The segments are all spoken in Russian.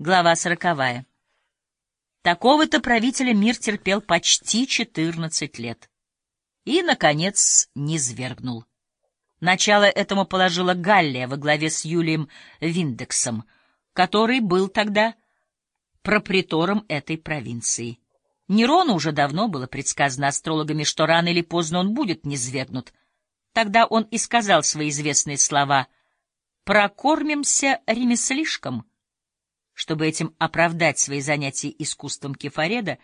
Глава сороковая. Такого-то правителя мир терпел почти четырнадцать лет. И, наконец, низвергнул. Начало этому положила Галлия во главе с Юлием Виндексом, который был тогда пропритором этой провинции. Нерону уже давно было предсказано астрологами, что рано или поздно он будет низвергнут. Тогда он и сказал свои известные слова «Прокормимся ремеслишком», чтобы этим оправдать свои занятия искусством кефареда,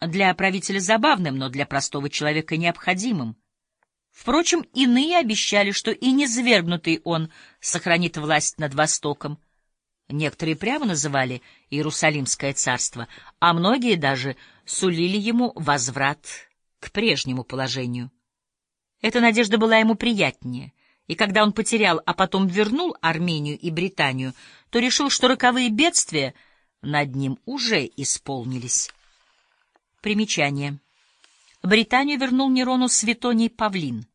для правителя забавным, но для простого человека необходимым. Впрочем, иные обещали, что и низвергнутый он сохранит власть над Востоком. Некоторые прямо называли Иерусалимское царство, а многие даже сулили ему возврат к прежнему положению. Эта надежда была ему приятнее — и когда он потерял, а потом вернул Армению и Британию, то решил, что роковые бедствия над ним уже исполнились. Примечание. Британию вернул Нерону Светоний Павлин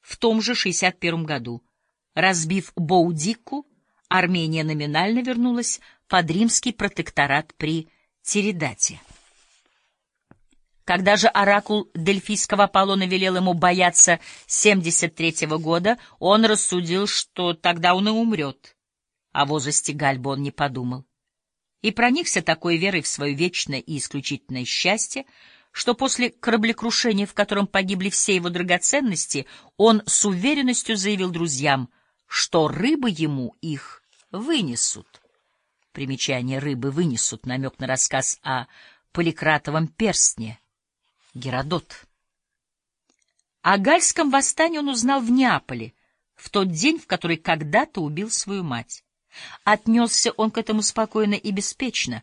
в том же 61 году. Разбив Боудикку, Армения номинально вернулась под римский протекторат при Тиридате. Когда же оракул Дельфийского Аполлона велел ему бояться 73-го года, он рассудил, что тогда он и умрет. О возрасте Гальбы он не подумал. И проникся такой верой в свое вечное и исключительное счастье, что после кораблекрушения, в котором погибли все его драгоценности, он с уверенностью заявил друзьям, что рыбы ему их вынесут. Примечание «рыбы вынесут» — намек на рассказ о Поликратовом перстне — Геродот. О гальском восстании он узнал в Неаполе, в тот день, в который когда-то убил свою мать. Отнесся он к этому спокойно и беспечно.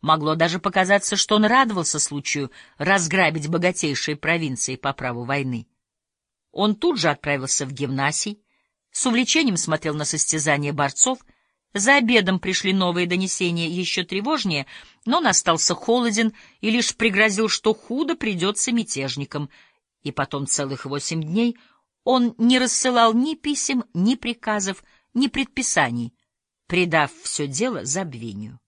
Могло даже показаться, что он радовался случаю разграбить богатейшие провинции по праву войны. Он тут же отправился в гимнасий, с увлечением смотрел на состязания борцов — за обедом пришли новые донесения, еще тревожнее, но он остался холоден и лишь пригрозил, что худо придется мятежникам. И потом целых восемь дней он не рассылал ни писем, ни приказов, ни предписаний, предав все дело забвению.